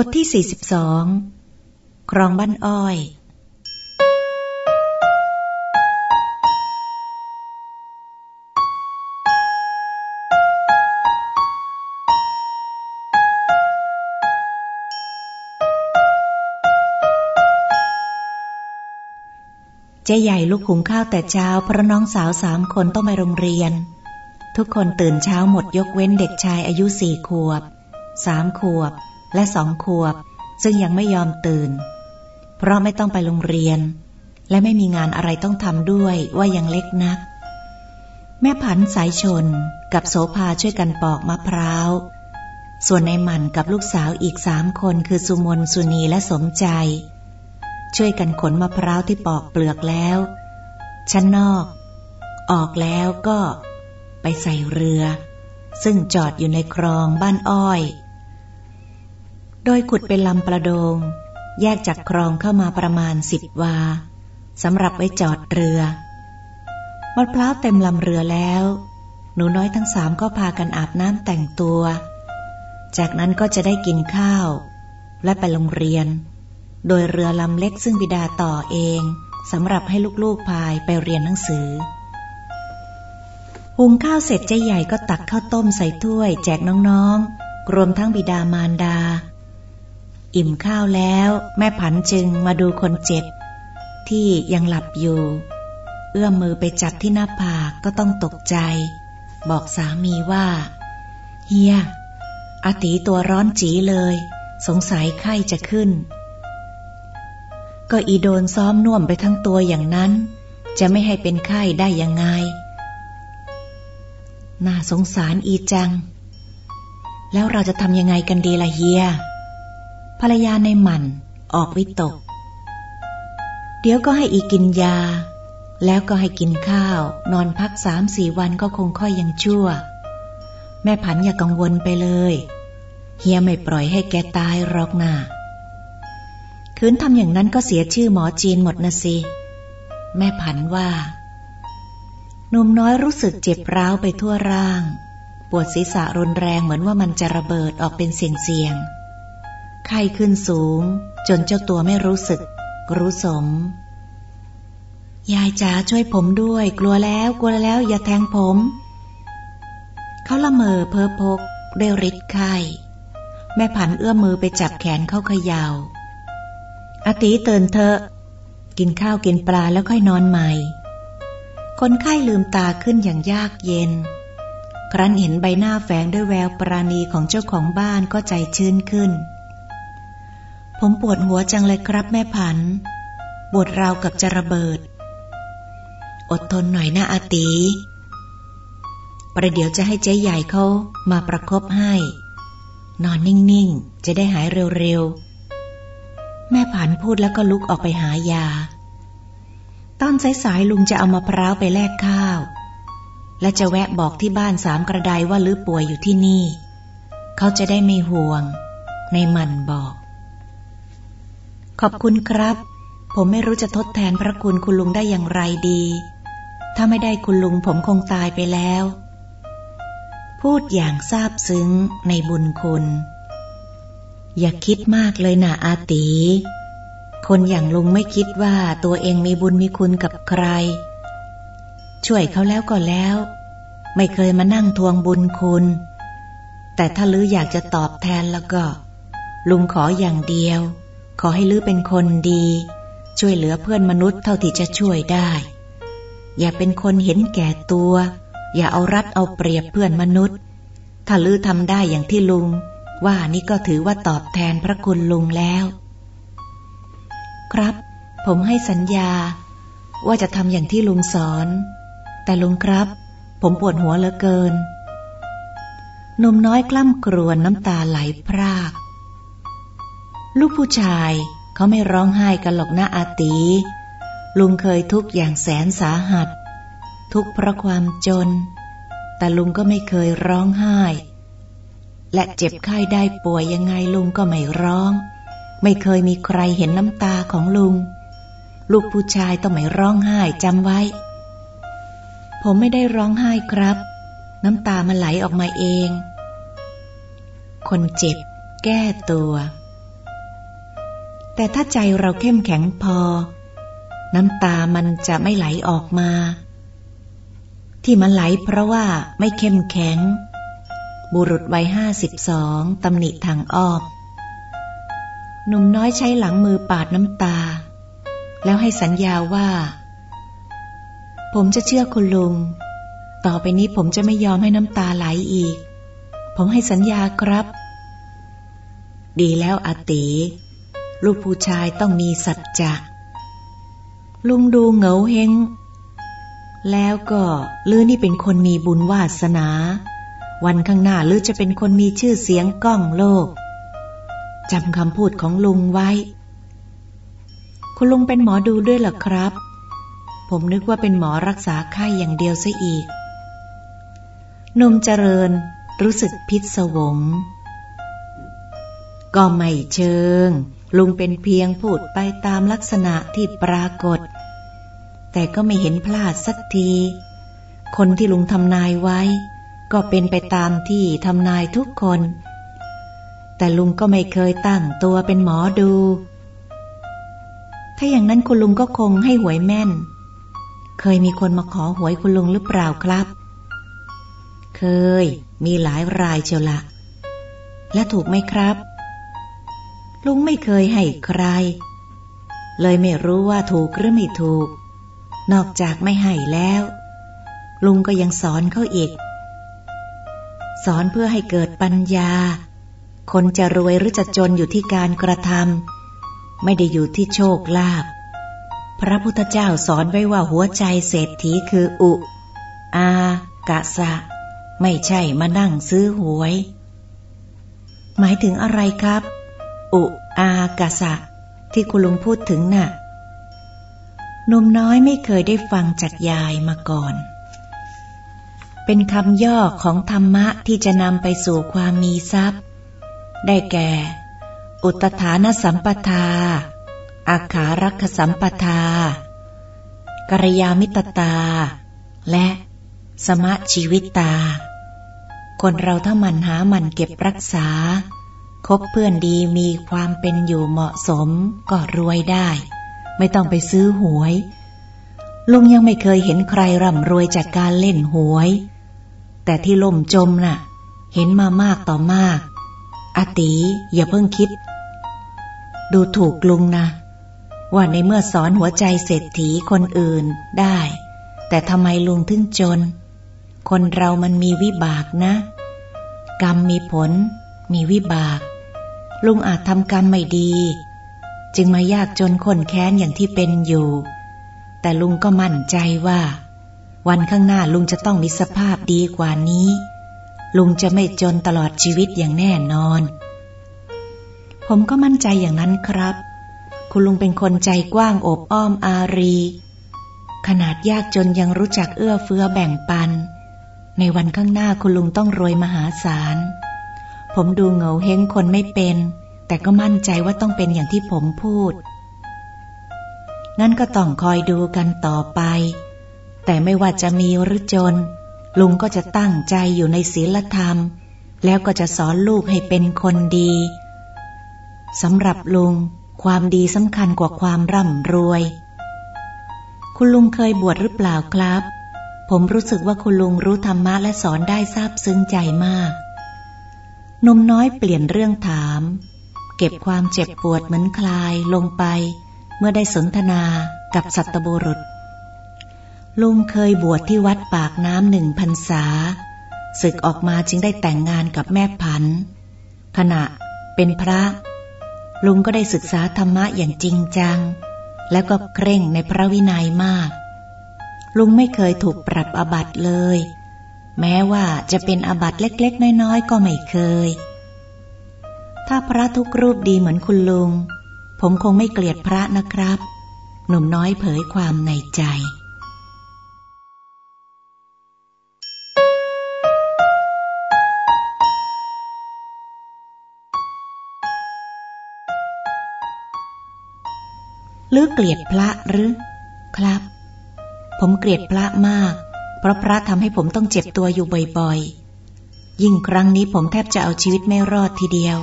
บทที่ 42 ครองบ้านอ้อย เจ๊ใหญ่ลุกหุงข้าวแต่เช้าเพราะน้องสาวสามคนต้องไปโรงเรียน ทุกคนตื่นเช้าหมดยกเว้นเด็กชายอายุสี่ขวบ สามขวบ และสองขวบ ซึ่งยังไม่ยอมตื่น เพราะไม่ต้องไปโรงเรียน และไม่มีงานอะไรต้องทำด้วยว่ายังเล็กนัก แม่ผันสายชนกับโสภาช่วยกันปอกมะพร้าว ส่วนในหมันกับลูกสาวอีกสามคนคือสุมนสุนีและสมใจ ช่วยกันขนมะพร้าวที่ปอกเปลือกแล้ว ชั้นนอก ออกแล้วก็ไปใส่เรือ ซึ่งจอดอยู่ในคลองบ้านอ้อย โดยขุดเป็นลำประโดง แยกจากคลองเข้ามาประมาณสิบวาสำหรับไว้จอดเรือ มะพร้าวเต็มลำเรือแล้ว หนูน้อยทั้งสามก็พากันอาบน้ำแต่งตัว จากนั้นก็จะได้กินข้าว และไปโรงเรียน โดยเรือลำเล็กซึ่งบิดาต่อเองสำหรับให้ลูกๆพายไปเรียนหนังสือ หุงข้าวเสร็จเจ๊ใหญ่ก็ตักข้าวต้มใส่ถ้วย แจกน้องๆ รวมทั้งบิดามารดา อิ่มข้าวแล้ว แม่ผันจึงมาดูคนเจ็บ ที่ยังหลับอยู่ เอื้อมมือไปจับที่หน้าผากก็ต้องตกใจ บอกสามีว่า เฮียอาตีตัวร้อนจีเลย สงสัยไข้จะขึ้น ก็อีโดนซ้อมน่วมไปทั้งตัวอย่างนั้น จะไม่ให้เป็นไข้ได้ยังไง น่าสงสารอีจัง แล้วเราจะทำยังไงกันดีล่ะเฮีย ภรรยาในหมันออกวิตก เดี๋ยวก็ให้อีกินยา แล้วก็ให้กินข้าว นอนพักสามสี่วันก็คงค่อยยังชั่ว แม่ผันอย่ากังวลไปเลย เฮียไม่ปล่อยให้แกตายหรอกนะ่ะคืนทำอย่างนั้นก็เสียชื่อหมอจีนหมดนะสิ แม่ผันว่าหนุ่มน้อยรู้สึกเจ็บร้าวไปทั่วร่าง ปวดศีรษะรุนแรงเหมือนว่ามันจะระเบิดออกเป็นเสียงๆ ไข้ขึ้นสูง จนเจ้าตัวไม่รู้สึก รู้สม ยายจ๋าช่วยผมด้วย กลัวแล้วกลัวแล้วอย่าแทงผม เขาละเมอเพ้อพกด้วยฤทธิ์ไข้ แม่ผันเอื้อมมือไปจับแขนเขาเขยา่าอาตีเตือนเถอะ กินข้าวกินปลาแล้วค่อยนอนใหม่ คนไข้ลืมตาขึ้นอย่างยากเย็น ครั้นเห็นใบหน้าแฝงด้วยแววปราณีของเจ้าของบ้านก็ใจชื้นขึ้น ผมปวดหัวจังเลยครับแม่ผัน ปวดราวกับจะระเบิด อดทนหน่อยนะอาตี ประเดี๋ยวจะให้เจ๊ใหญ่เขามาประครบให้ นอนนิ่งๆ จะได้หายเร็วๆ แม่ผันพูดแล้วก็ลุกออกไปหายา ตอนสายๆลุงจะเอามาพร้าวไปแลกข้าว และจะแวะบอกที่บ้านสามกระไดว่าลือป่วยอยู่ที่นี่ เขาจะได้ไม่ห่วง ในมันบอก ขอบคุณครับ ผมไม่รู้จะทดแทนพระคุณคุณลุงได้อย่างไรดี ถ้าไม่ได้คุณลุงผมคงตายไปแล้ว พูดอย่างซาบซึ้งในบุญคุณ อย่าคิดมากเลยนะอาตี คนอย่างลุงไม่คิดว่าตัวเองมีบุญมีคุณกับใคร ช่วยเขาแล้วก็แล้ว ไม่เคยมานั่งทวงบุญคุณ แต่ถ้าลืออยากจะตอบแทนแล้วก็ ลุงขออย่างเดียว ขอให้ลือเป็นคนดี ช่วยเหลือเพื่อนมนุษย์เท่าที่จะช่วยได้ อย่าเป็นคนเห็นแก่ตัว อย่าเอารัดเอาเปรียบเพื่อนมนุษย์ ถ้าลือทำได้อย่างที่ลุง ว่านี่ก็ถือว่าตอบแทนพระคุณลุงแล้ว ครับ ผมให้สัญญา ว่าจะทำอย่างที่ลุงสอน แต่ลุงครับ ผมปวดหัวเหลือเกินหนุ่มน้อยกล้ำกรวนน้ำตาไหลพราก ลูกผู้ชายเขาไม่ร้องไห้กันหรอกนะอาตี ลุงเคยทุกอย่างแสนสาหัส ทุกเพราะความจน แต่ลุงก็ไม่เคยร้องไห้ และเจ็บไข้ได้ป่วยยังไงลุงก็ไม่ร้อง ไม่เคยมีใครเห็นน้ำตาของลุง ลูกผู้ชายต้องไม่ร้องไห้จำไว้ ผมไม่ได้ร้องไห้ครับ น้ำตามันไหลออกมาเอง คนเจ็บ แก้ตัว แต่ถ้าใจเราเข้มแข็งพอ น้ำตามันจะไม่ไหลออกมา ที่มันไหลเพราะว่าไม่เข้มแข็ง บุรุษวัยห้าสิบสองตำหนิทางอ้อมหนุ่มน้อยใช้หลังมือปาดน้ำตา แล้วให้สัญญาว่า ผมจะเชื่อคุณลุง ต่อไปนี้ผมจะไม่ยอมให้น้ำตาไหลอีก ผมให้สัญญาครับ ดีแล้วอาติ ลูกผู้ชายต้องมีสัจจะ ลุงดูเหงาเฮง แล้วก็ลือนี่เป็นคนมีบุญวาสนา วันข้างหน้าลือจะเป็นคนมีชื่อเสียงก้องโลกจำคำพูดของลุงไว้ คุณลุงเป็นหมอดูด้วยหรอครับ ผมนึกว่าเป็นหมอรักษาไข้อย่างเดียวซะอีกนมเจริญรู้สึกพิศวง ก็ไม่เชิง ลุงเป็นเพียงพูดไปตามลักษณะที่ปรากฏ แต่ก็ไม่เห็นพลาดสักที คนที่ลุงทำนายไว้ ก็เป็นไปตามที่ทำนายทุกคน แต่ลุงก็ไม่เคยตั้งตัวเป็นหมอดู ถ้าอย่างนั้นคุณลุงก็คงให้หวยแม่น เคยมีคนมาขอหวยคุณลุงหรือเปล่าครับ เคย มีหลายรายเชียวละและถูกไหมครับ ลุงไม่เคยให้ใคร เลยไม่รู้ว่าถูกหรือไม่ถูก นอกจากไม่ให้แล้ว ลุงก็ยังสอนเขาอีก สอนเพื่อให้เกิดปัญญา คนจะรวยหรือจะจนอยู่ที่การกระทำไม่ได้อยู่ที่โชคลาภพระพุทธเจ้าสอนไว้ว่าหัวใจเศรษฐีคืออุ อากะสะ ไม่ใช่มานั่งซื้อหวย หมายถึงอะไรครับ อุอากะสะ ที่คุณลุงพูดถึงนะ่ะนุ่มน้อยไม่เคยได้ฟังจากยายมาก่อน เป็นคำย่อของธรรมะที่จะนำไปสู่ความมีทรัพย์ ได้แก่ อุตฐานสัมปทา อาขารักสัมปทา กรยามิตตา และสมะชีวิตตา คนเราถ้ามันหามันเก็บรักษา คบเพื่อนดีมีความเป็นอยู่เหมาะสมก็รวยได้ ไม่ต้องไปซื้อหวย ลุงยังไม่เคยเห็นใครร่ำรวยจากการเล่นหวย แต่ที่ล่มจมน่ะ เห็นมามากต่อมากอาตีอย่าเพิ่งคิด ดูถูกลุงนะว่าในเมื่อสอนหัวใจเศรษฐีคนอื่นได้ แต่ทำไมลุงถึงจน คนเรามันมีวิบากนะ กรรมมีผล มีวิบาก ลุงอาจทำกรรมไม่ดี จึงมายากจนคนแค้นอย่างที่เป็นอยู่ แต่ลุงก็มั่นใจว่า วันข้างหน้าลุงจะต้องมีสภาพดีกว่านี้ ลุงจะไม่จนตลอดชีวิตอย่างแน่นอน ผมก็มั่นใจอย่างนั้นครับ คุณลุงเป็นคนใจกว้างอบอ้อมอารี ขนาดยากจนยังรู้จักเอื้อเฟื้อแบ่งปัน ในวันข้างหน้าคุณลุงต้องรวยมหาศาล ผมดูเหงาเฮงคนไม่เป็น แต่ก็มั่นใจว่าต้องเป็นอย่างที่ผมพูด งั้นก็ต้องคอยดูกันต่อไป แต่ไม่ว่าจะมีหรือจน ลุงก็จะตั้งใจอยู่ในศีลธรรม แล้วก็จะสอนลูกให้เป็นคนดีสำหรับลุง ความดีสำคัญกว่าความร่ำรวย คุณลุงเคยบวชหรือเปล่าครับ ผมรู้สึกว่าคุณลุงรู้ธรรมะและสอนได้ซาบซึ้งใจมาก นมน้อยเปลี่ยนเรื่องถาม เก็บความเจ็บปวดเหมือนคลายลงไป เมื่อได้สนทนากับสัตบุรุษ ลุงเคยบวชที่วัดปากน้ำหนึ่งพรรษาศึกออกมาจึงได้แต่งงานกับแม่พันขณะเป็นพระ ลุงก็ได้ศึกษาธรรมะอย่างจริงจัง แล้วก็เคร่งในพระวินัยมาก ลุงไม่เคยถูกปรับอบัตเลย แม้ว่าจะเป็นอาบัตเล็กๆ น้อยๆ ก็ไม่เคย ถ้าพระทุกรูปดีเหมือนคุณลุง ผมคงไม่เกลียดพระนะครับ หนุ่มน้อยเผยความในใจหรือเกลียดพระหรือ ครับ ผมเกลียดพระมาก เพราะพระทำให้ผมต้องเจ็บตัวอยู่บ่อยๆ ยิ่งครั้งนี้ผมแทบจะเอาชีวิตไม่รอดทีเดียว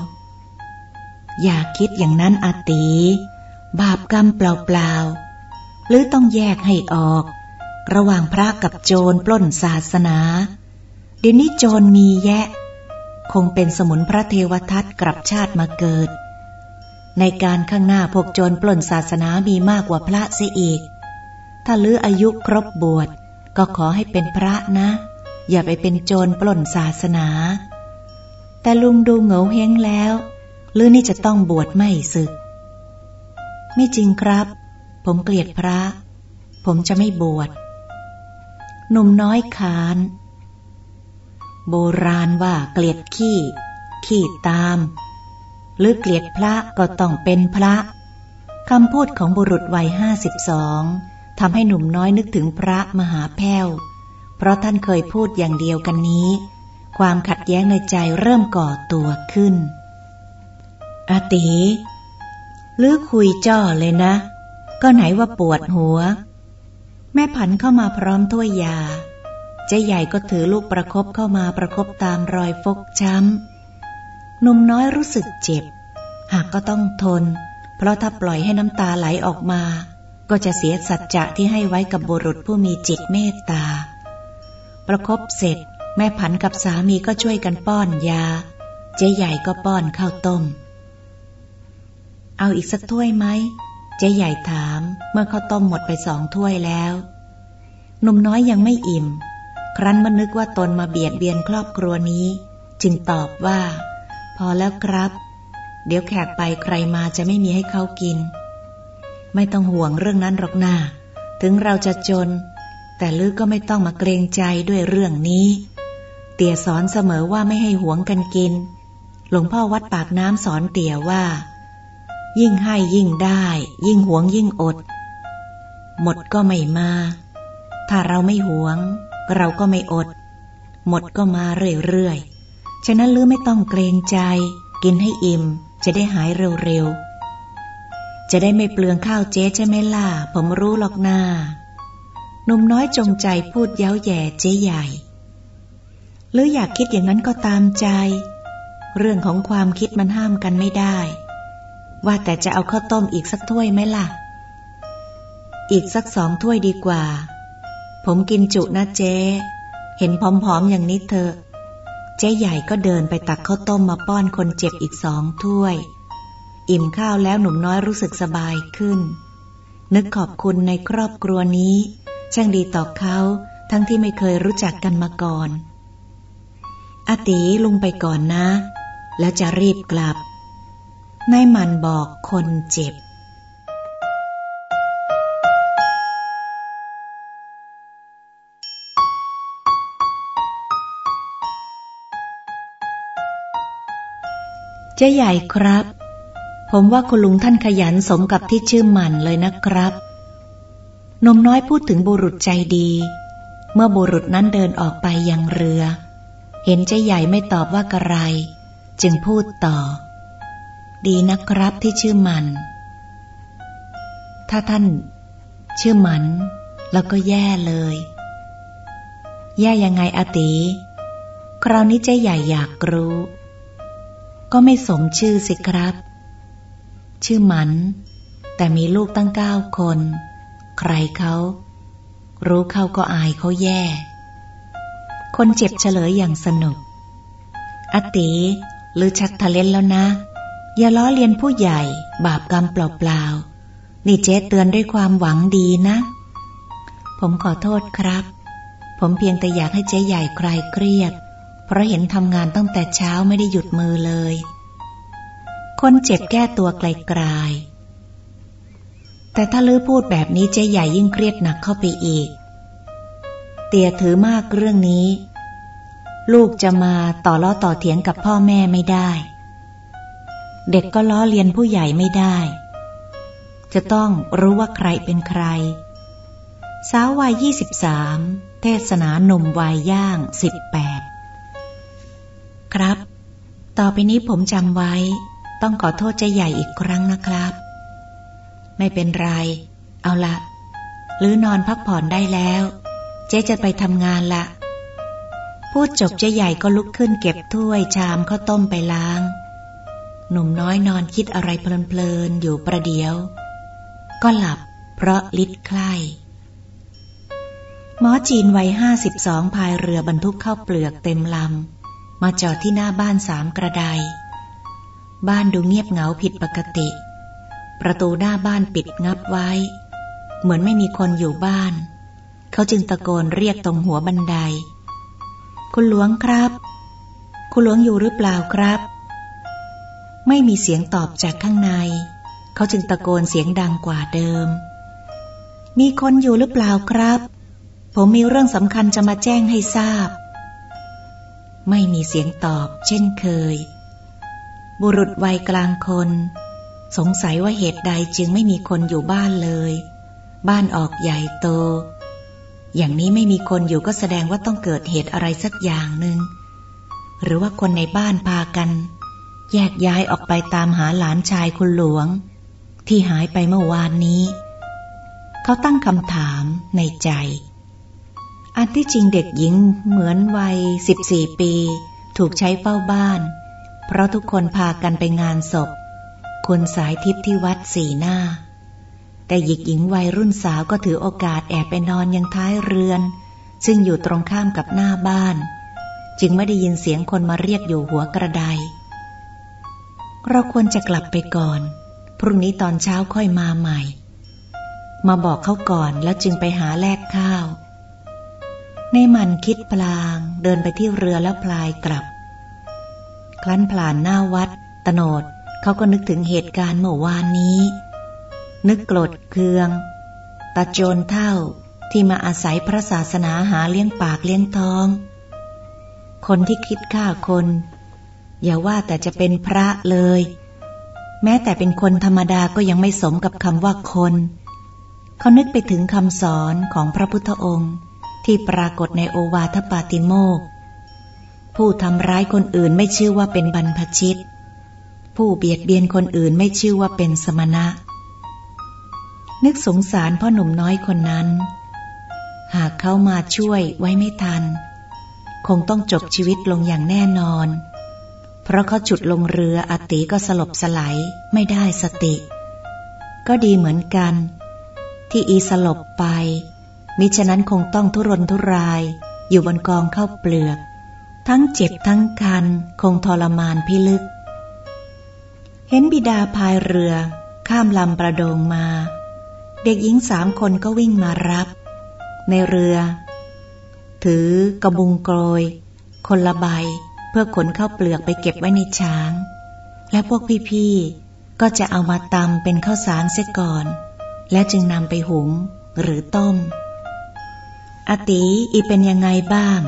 อย่าคิดอย่างนั้นอาตี บาปกรรมเปล่าๆ หรือต้องแยกให้ออก ระหว่างพระกับโจรปล้นศาสนา เดี๋ยวนี้โจรมีแยะ คงเป็นสมุนพระเทวทัตกลับชาติมาเกิด ในการข้างหน้าพวกโจรปล้นศาสนามีมากกว่าพระเสียอีก ถ้าลืออายุครบบวช ก็ขอให้เป็นพระนะ อย่าไปเป็นโจรปล้นศาสนา แต่ลุงดูเหงาเฮงแล้วลือนี่จะต้องบวชไม่ศึก ไม่จริงครับ ผมเกลียดพระ ผมจะไม่บวชหนุ่มน้อยขานโบราณว่าเกลียดขี้ ขี้ตาม หรือเกลียดพระก็ต้องเป็นพระคำพูดของบุรุษวัยห้าสิบสอง ทำให้หนุ่มน้อยนึกถึงพระมหาแพ้ว เพราะท่านเคยพูดอย่างเดียวกันนี้ ความขัดแย้งในใจเริ่มก่อตัวขึ้น อาตีหรือคุยจ้อเลยนะ ก็ไหนว่าปวดหัว แม่ผันเข้ามาพร้อมถ้วยยา เจ๊ใหญ่ก็ถือลูกประครบเข้ามาประครบตามรอยฟกช้ำหนุ่มน้อยรู้สึกเจ็บ หากก็ต้องทน เพราะถ้าปล่อยให้น้ำตาไหลออกมา ก็จะเสียสัจจะที่ให้ไว้กับบุรุษผู้มีจิตเมตตา ประครบเสร็จ แม่ผันกับสามีก็ช่วยกันป้อนยา เจ๊ใหญ่ก็ป้อนข้าวต้ม เอาอีกสักถ้วยไหม เจ๊ใหญ่ถามเมื่อข้าวต้มหมดไปสองถ้วยแล้ว หนุ่มน้อยยังไม่อิ่ม ครั้นมานึกว่าตนมาเบียดเบียนครอบครัวนี้ จึงตอบว่า พอแล้วครับ เดี๋ยวแขกไปใครมาจะไม่มีให้เขากิน ไม่ต้องห่วงเรื่องนั้นหรอกนาถึงเราจะจน แต่ลือก็ไม่ต้องมาเกรงใจด้วยเรื่องนี้ เตี่ยสอนเสมอว่าไม่ให้หวงกันกิน หลวงพ่อวัดปากน้ำสอนเตี่ยว่า ยิ่งให้ยิ่งได้ ยิ่งหวงยิ่งอด หมดก็ไม่มา ถ้าเราไม่หวง เราก็ไม่อด หมดก็มาเรื่อยๆ ฉะนั้นลือไม่ต้องเกรงใจ กินให้อิ่มจะได้หายเร็วๆ จะได้ไม่เปลืองข้าวเจ๊ใช่ไหมล่ะ ผมรู้หรอกนาหนุ่มน้อยจงใจพูดเย้าแย่เจ๊ใหญ่ หรืออยากคิดอย่างนั้นก็ตามใจ เรื่องของความคิดมันห้ามกันไม่ได้ ว่าแต่จะเอาข้าวต้มอีกสักถ้วยไหมล่ะ อีกสักสองถ้วยดีกว่า ผมกินจุนะเจ๊ เห็นผอมๆอย่างนี้เถอะเจ๊ใหญ่ก็เดินไปตักข้าวต้มมาป้อนคนเจ็บอีกสองถ้วย อิ่มข้าวแล้วหนุ่มน้อยรู้สึกสบายขึ้น นึกขอบคุณในครอบครัวนี้ ช่างดีต่อเขาทั้งที่ไม่เคยรู้จักกันมาก่อนอาตีลุงไปก่อนนะ แล้วจะรีบกลับนายมันบอกคนเจ็บ เจ๊ใหญ่ครับ ผมว่าคุณลุงท่านขยันสมกับที่ชื่อหมันเลยนะครับ นมน้อยพูดถึงบุรุษใจดี เมื่อบุรุษนั้นเดินออกไปยังเรือ เห็นเจ๊ใหญ่ไม่ตอบว่ากระไร จึงพูดต่อ ดีนะครับที่ชื่อมัน ถ้าท่าน ชื่อมัน แล้วก็แย่เลย แย่ยังไงอาติ คราวนี้เจ๊ใหญ่อยากรู้ ก็ไม่สมชื่อสิครับ ชื่อมัน แต่มีลูกตั้งเก้าคน ใครเขารู้เขาก็อายเขาแย่ คนเจ็บเฉลยอย่างสนุก อติหรือชักทะเลนแล้วนะ อย่าล้อเลียนผู้ใหญ่ บาปกรรมเปล่าๆ นี่เจ๊เตือนด้วยความหวังดีนะ ผมขอโทษครับ ผมเพียงแต่อยากให้เจ๊ใหญ่ใคลายเครียด เพราะเห็นทำงานตั้งแต่เช้าไม่ได้หยุดมือเลย คนเจ็บแก้ตัวไกลๆ แต่ถ้าลือพูดแบบนี้เจ๊ใหญ่ยิ่งเครียดหนักเข้าไปอีก เตียถือมากเรื่องนี้ ลูกจะมาต่อล้อต่อเถียงกับพ่อแม่ไม่ได้ เด็กก็ล้อเลียนผู้ใหญ่ไม่ได้ จะต้องรู้ว่าใครเป็นใคร สาววัยยี่สิบามเทศนาหนุ่มวัยย่างสิบแปดครับ ต่อไปนี้ผมจำไว้ ต้องขอโทษเจ๊ใหญ่อีกครั้งนะครับ ไม่เป็นไร เอาละหรือนอนพักผ่อนได้แล้ว เจ๊จะไปทำงานละ พูดจบเจ๊ใหญ่ก็ลุกขึ้นเก็บถ้วยชามข้าวต้มไปล้าง หนุ่มน้อยนอนคิดอะไรเพลินๆอยู่ประเดี๋ยว ก็หลับเพราะลิดไข้หมอจีนวัยห้าสิบสองพายเรือบรรทุกข้าวเปลือกเต็มลำ มาจอดที่หน้าบ้านสามกระได บ้านดูเงียบเหงาผิดปกติ ประตูหน้าบ้านปิดงับไว้ เหมือนไม่มีคนอยู่บ้าน เขาจึงตะโกนเรียกตรงหัวบันได คุณหลวงครับ คุณหลวงอยู่หรือเปล่าครับ ไม่มีเสียงตอบจากข้างใน เขาจึงตะโกนเสียงดังกว่าเดิม มีคนอยู่หรือเปล่าครับ ผมมีเรื่องสำคัญจะมาแจ้งให้ทราบ ไม่มีเสียงตอบเช่นเคย บุรุษวัยกลางคน สงสัยว่าเหตุใดจึงไม่มีคนอยู่บ้านเลย บ้านออกใหญ่โต อย่างนี้ไม่มีคนอยู่ก็แสดงว่าต้องเกิดเหตุอะไรสักอย่างหนึ่งหรือว่าคนในบ้านพากัน แยกย้ายออกไปตามหาหลานชายคุณหลวง ที่หายไปเมื่อวานนี้ เขาตั้งคำถามในใจ อันที่จริงเด็กหญิงเหมือนวัยสิบสี่ปี ถูกใช้เฝ้าบ้าน เพราะทุกคนพากันไปงานศพ คุณสายทิพย์ที่วัดสี่หน้า แต่หญิงหญิงวัยรุ่นสาวก็ถือโอกาสแอบไปนอนยังท้ายเรือน ซึ่งอยู่ตรงข้ามกับหน้าบ้าน จึงไม่ได้ยินเสียงคนมาเรียกอยู่หัวกระไดเราควรจะกลับไปก่อน พรุ่งนี้ตอนเช้าค่อยมาใหม่ มาบอกเขาก่อนแล้วจึงไปหาแลกข้าวในมันคิดพลางเดินไปที่เรือแล้วพลายกลับ คลั้นผ่านหน้าวัดตโนดเขาก็นึกถึงเหตุการณ์เมื่อวานนี้ นึกโกรธเคืองตาโจรเท่าที่มาอาศัยพระศาสนาหาเลี้ยงปากเลี้ยงท้อง คนที่คิดฆ่าคน อย่าว่าแต่จะเป็นพระเลย แม้แต่เป็นคนธรรมดาก็ยังไม่สมกับคำว่าคน เขานึกไปถึงคำสอนของพระพุทธองค์ ที่ปรากฏในโอวาทปาติโมก ผู้ทำร้ายคนอื่นไม่ชื่อว่าเป็นบรรพชิต ผู้เบียดเบียนคนอื่นไม่ชื่อว่าเป็นสมณะ นึกสงสารพ่อหนุ่มน้อยคนนั้น หากเขามาช่วยไว้ไม่ทัน คงต้องจบชีวิตลงอย่างแน่นอน เพราะเขาจุดลงเรืออติก็สลบสลายไม่ได้สติ ก็ดีเหมือนกัน ที่อีสลบไป มิฉะนั้นคงต้องทุรนทุรายอยู่บนกองเข้าเปลือก ทั้งเจ็บทั้งคันคงทรมานพิลึก เห็นบิดาพายเรือ ข้ามลำประโดงมา เด็กหญิงสามคนก็วิ่งมารับ ในเรือ ถือกระบุงโกยคนละใบเพื่อขนเข้าเปลือกไปเก็บไว้ในช้าง และพวกพี่ๆ ก็จะเอามาตำเป็นข้าวสารเสียก่อน และจึงนำไปหุงหรือต้ม อตีอีเป็นยังไงบ้าง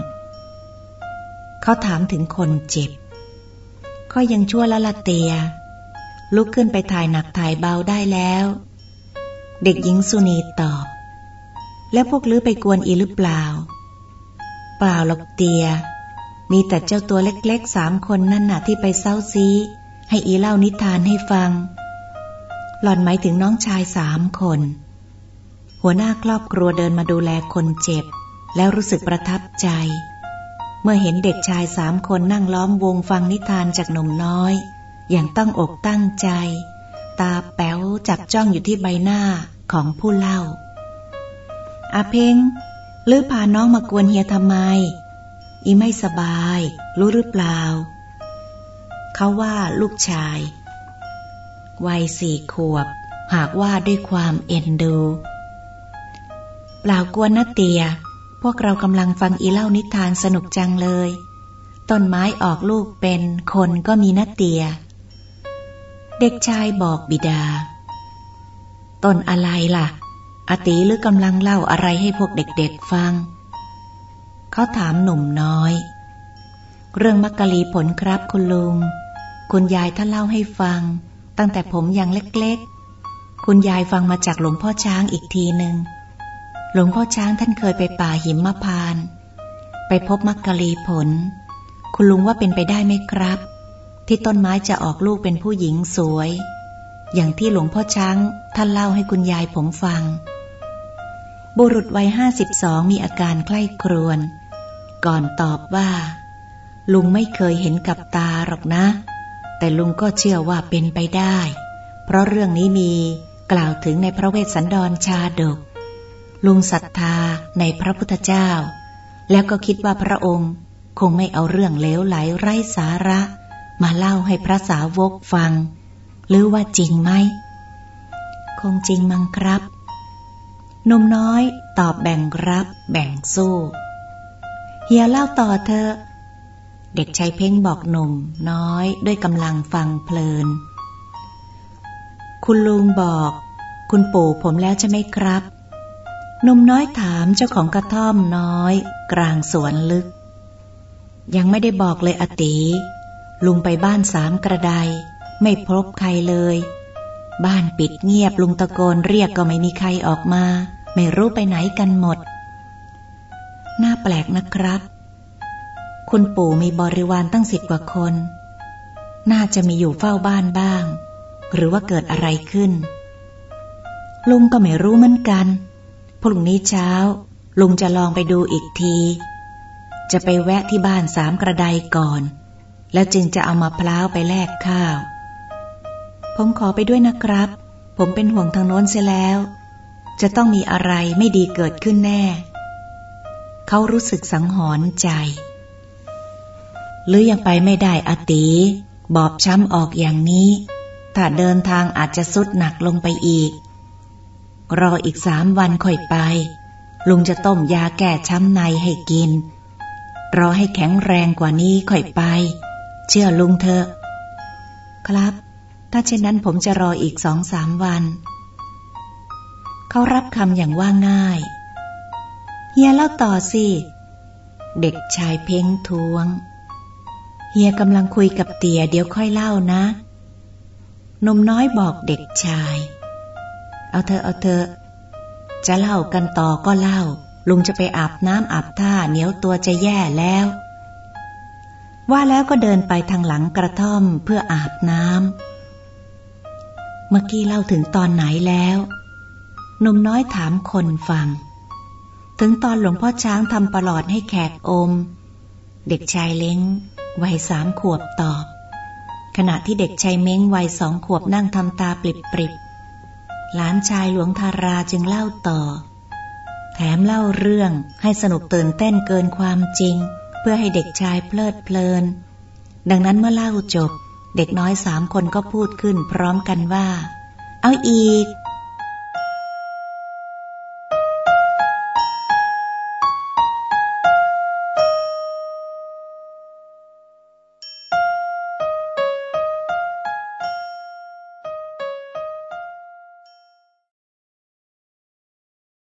เขาถามถึงคนเจ็บ ก็ยังชั่วละละเตีย ลุกขึ้นไปถ่ายหนักถ่ายเบาได้แล้ว เด็กหญิงสุนีตอบ แล้วพวกลือไปกวนอีหรือเปล่า เปล่าหรอกเตีย มีแต่เจ้าตัวเล็กๆสามคนนั่นน่ะที่ไปเศร้าซีให้อีเล่านิทานให้ฟัง หล่อนหมายถึงน้องชายสามคน หัวหน้าครอบครัวเดินมาดูแลคนเจ็บ แล้วรู้สึกประทับใจ เมื่อเห็นเด็กชายสามคนนั่งล้อมวงฟังนิทานจากหนุ่มน้อย อย่างตั้งอกตั้งใจ ตาแป๋วจับจ้องอยู่ที่ใบหน้าของผู้เล่า อาเพ่งหรือพาน้องมากวนเฮียทำไม อีไม่สบาย รู้หรือเปล่า เขาว่าลูกชาย วัยสี่ขวบ หากว่าด้วยความเอ็นดู เปล่ากวนนะเตีย วกเรากำลังฟังอีเล่านิทานสนุกจังเลย ต้นไม้ออกลูกเป็นคนก็มีนะเตีย เด็กชายบอกบิดา ต้นอะไรล่ะอาตีหรือกำลังเล่าอะไรให้พวกเด็กๆฟัง เขาถามหนุ่มน้อย เรื่องมักกะลีผลครับคุณลุง คุณยายท่านเล่าให้ฟัง ตั้งแต่ผมยังเล็กๆ คุณยายฟังมาจากหลวงพ่อช้างอีกทีหนึ่ง หลวงพ่อช้างท่านเคยไปป่าหิมพาน ไปพบมักกะลีผล คุณลุงว่าเป็นไปได้ไหมครับ ที่ต้นไม้จะออกลูกเป็นผู้หญิงสวย อย่างที่หลวงพ่อช้างท่านเล่าให้คุณยายผมฟัง บุรุษวัยห้าสิบสองมีอาการใกล้ครวน ก่อนตอบว่า ลุงไม่เคยเห็นกับตาหรอกนะ แต่ลุงก็เชื่อว่าเป็นไปได้ เพราะเรื่องนี้มีกล่าวถึงในพระเวสสันดรชาดก ลุงศรัทธาในพระพุทธเจ้า แล้วก็คิดว่าพระองค์คงไม่เอาเรื่องเลวไหลไร้สาระ มาเล่าให้พระสาวกฟัง หรือว่าจริงไหม คงจริงมั้งครับนมน้อยตอบแบ่งรับแบ่งสู้เฮียเล่าต่อเธอ เด็กชายเพ่งบอกหนุ่มน้อยด้วยกำลังฟังเพลิน คุณลุงบอก คุณปู่ผมแล้วใช่ไหมครับ นมน้อยถามเจ้าของกระท่อมน้อย กลางสวนลึก ยังไม่ได้บอกเลยอติลุงไปบ้านสามกระไดไม่พบใครเลย บ้านปิดเงียบลุงตะโกนเรียกก็ไม่มีใครออกมา ไม่รู้ไปไหนกันหมด น่าแปลกนะครับ คุณปู่มีบริวารตั้งสิบกว่าคน น่าจะมีอยู่เฝ้าบ้านบ้าง หรือว่าเกิดอะไรขึ้น ลุงก็ไม่รู้เหมือนกัน พรุ่งนี้เช้า ลุงจะลองไปดูอีกที จะไปแวะที่บ้านสามกระไดก่อน แล้วจึงจะเอามาพล้าวไปแลกข้าว ผมขอไปด้วยนะครับ ผมเป็นห่วงทางโน้นเสียแล้ว จะต้องมีอะไรไม่ดีเกิดขึ้นแน่ เขารู้สึกสังหรณ์ใจ หรือยังไปไม่ได้อติบอบช้ำออกอย่างนี้ ถ้าเดินทางอาจจะสุดหนักลงไปอีก รออีกสามวันค่อยไป ลุงจะต้มยาแก้ช้ำในให้กิน รอให้แข็งแรงกว่านี้ค่อยไป เชื่อลุงเถอะ ครับ ถ้าเช่นนั้นผมจะรออีกสองสามวัน เขารับคำอย่างว่าง่าย เฮียเล่าต่อสิ เด็กชายเพ้งทวง เฮียกำลังคุยกับเตี่ยเดี๋ยวค่อยเล่านะนมน้อยบอกเด็กชาย เอาเธอเอาเธอ จะเล่ากันต่อก็เล่า ลุงจะไปอาบน้ำอาบท่าเหนียวตัวจะแย่แล้ว ว่าแล้วก็เดินไปทางหลังกระท่อมเพื่ออาบน้ำเมื่อกี้เล่าถึงตอนไหนแล้วหนุ่มน้อยถามคนฟัง ถึงตอนหลวงพ่อช้างทำประหลอดให้แขกอม เด็กชายเล้งวัยสามขวบตอบ ขณะที่เด็กชายเม้งวัยสองขวบนั่งทำตาปริบปริบ หลานชายหลวงทาราจึงเล่าต่อ แถมเล่าเรื่องให้สนุกตื่นเต้นเกินความจริง เพื่อให้เด็กชายเพลิดเพลิน ดังนั้นเมื่อเล่าจบ เด็กน้อยสามคนก็พูดขึ้นพร้อมกันว่า เอาอีก